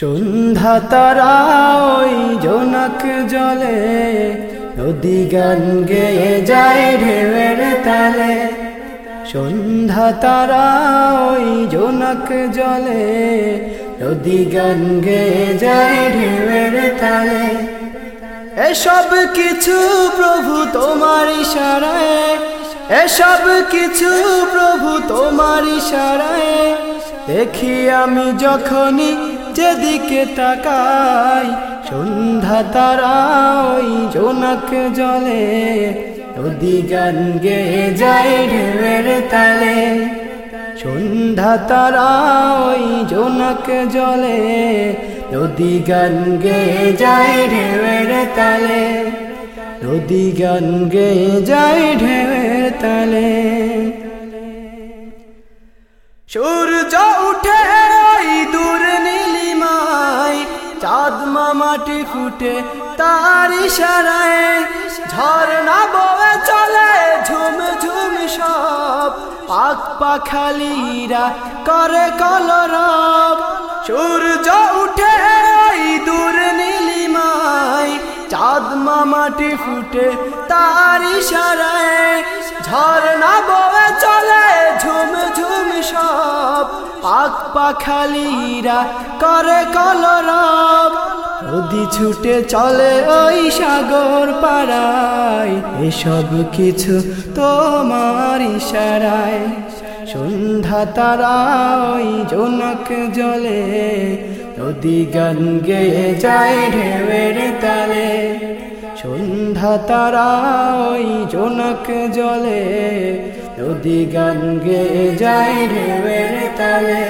সন্ধ্যা তারা ওই জোনাক জলে, নদী গান গেয়ে যায় ঢেউয়ের তালে। সন্ধ্যা তারা ওই জোনাক জলে, নদী গান গেয়ে যায় ঢেউয়ের তালে। এসব কিছু প্রভু তোমার ইশারায়, এসব কিছু প্রভু তোমার ইশারায়। দেখি আমি যখনই যেদিকে তাকাই, সন্ধ্যা তারা ওই জোনাক জলে, নদী গান গে যায় ঢেউয়ের তালে। সন্ধ্যা তারা ওই জোনাক জলে, নদী গান গে যায় ঢেউয়ের তালে। নদী গান গে যায় ঢেউয়ের তালে। সূর্য ফুটে তার ইশারায় ঝর্ণা বয়ে চলে ঝুম ঝুম সব। পাক পাখালিরা করে কলরব। সূর্য উঠে ওই দূর নীলিমায়। চাঁদ মামাটি ফুটে তার ইশারায় ঝর্ণা বয়ে চলে ঝুম ঝুম সব। পাক পাখালিরা করে কলরব। নদী ছুটে চলে ওই সাগর পাড়ায়। এসব কিছু তোমার ইশারায়। সন্ধ্যা তারা ওই জোনাক জলে নদী গান গেয়ে যায় ঢেউয়ের তালে। সন্ধ্যা তারা ওই জোনাক জলে নদী গান গেয়ে যায় ঢেউয়ের তালে।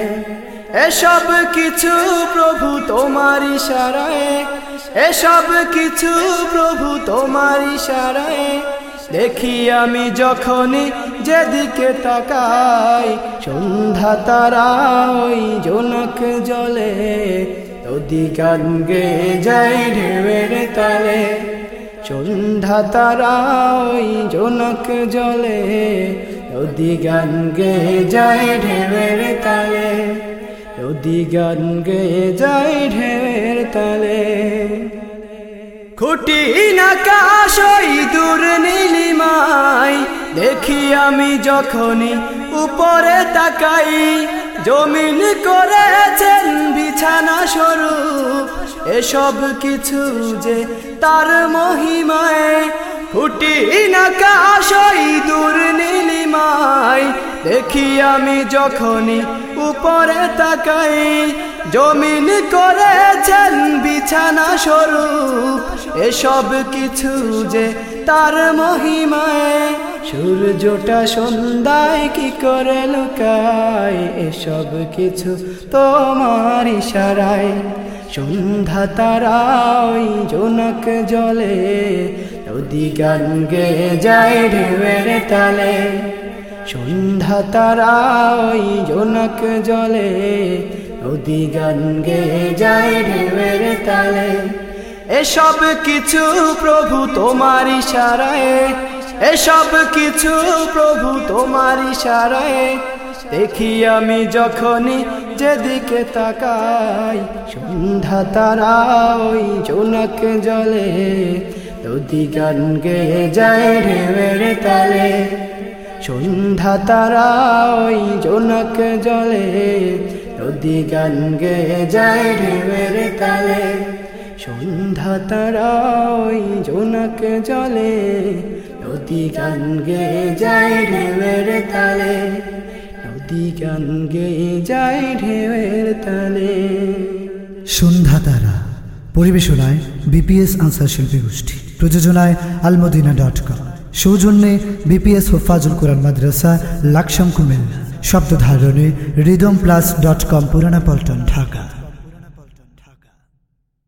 এসব কিছু প্রভু তোমার ইশারায়, এসব কিছু প্রভু তোমার ইশারায়। দেখি আমি যখনই যেদিকে তাকাই, সন্ধ্যা তারা ওই জোনাক জলে, নদী গান গে যায় ঢেউয়ের তালে। সন্ধ্যা তারা ওই জোনাক জলে, নদী গান গে যায় ঢেউয়ের তালে। নদী গান গে যায় ঢেউয়ের তালে। খুটি নাকাশ ওই দূর নীলিমাই, দেখি আমি যখনই উপরে তাকাই, জমিন করেছেন বিছানা স্বরূপ এসব কিছু যে তার মহিমায়, খুটি নাকাশ ওই দূর নীলিমাই, দেখি আমি যখনই উপরে তাকাই, জমিন করেছেন বিছানা স্বরূপ। এসব কিছু যে তার মহিমায়, সূর্যটা সন্ধ্যায় কি করে লুকায়? এসব কিছু তোমার ইশারায়। সন্ধ্যা তারা ওই জোনাক জলে, নদী গান গে যায় ঢেউয়ের তালে। সন্ধ্যা তারা ওই জোনাক জলে নদী গান গে যায় ঢেউয়ের তালে। এসব কিছু প্রভু তোমার ইশারায়, এসব কিছু প্রভু তোমার ইশারায়। দেখি আমি যখনই যেদিকে তাকাই সন্ধ্যা তারা ওই জোনাক জলে নদী গান গে যায় ঢেউয়ের তালে। সন্ধ্যা তারা ওই জোনাক জলে, নদী গান গে যায় ঢেউয়ের তালে। সন্ধ্যা তারা ওই জোনাক জলে, নদী গান গে যায় ঢেউয়ের তালে। নদী গান গে যায় ঢেউয়ের তালে। সন্ধ্যা তারা, পরিবেশনায় বিপিএস আনসার শিল্পী গোষ্ঠী। প্রযোজনায় আলমদিনা ডট কম। সৌজন্যে বিপিএস ও ফাজুল কোরআন মাদ্রাসা লাকসাম কুমিল্লা। শব্দ ধারণে rhythm plus dot com Purana Paltan, Dhaka.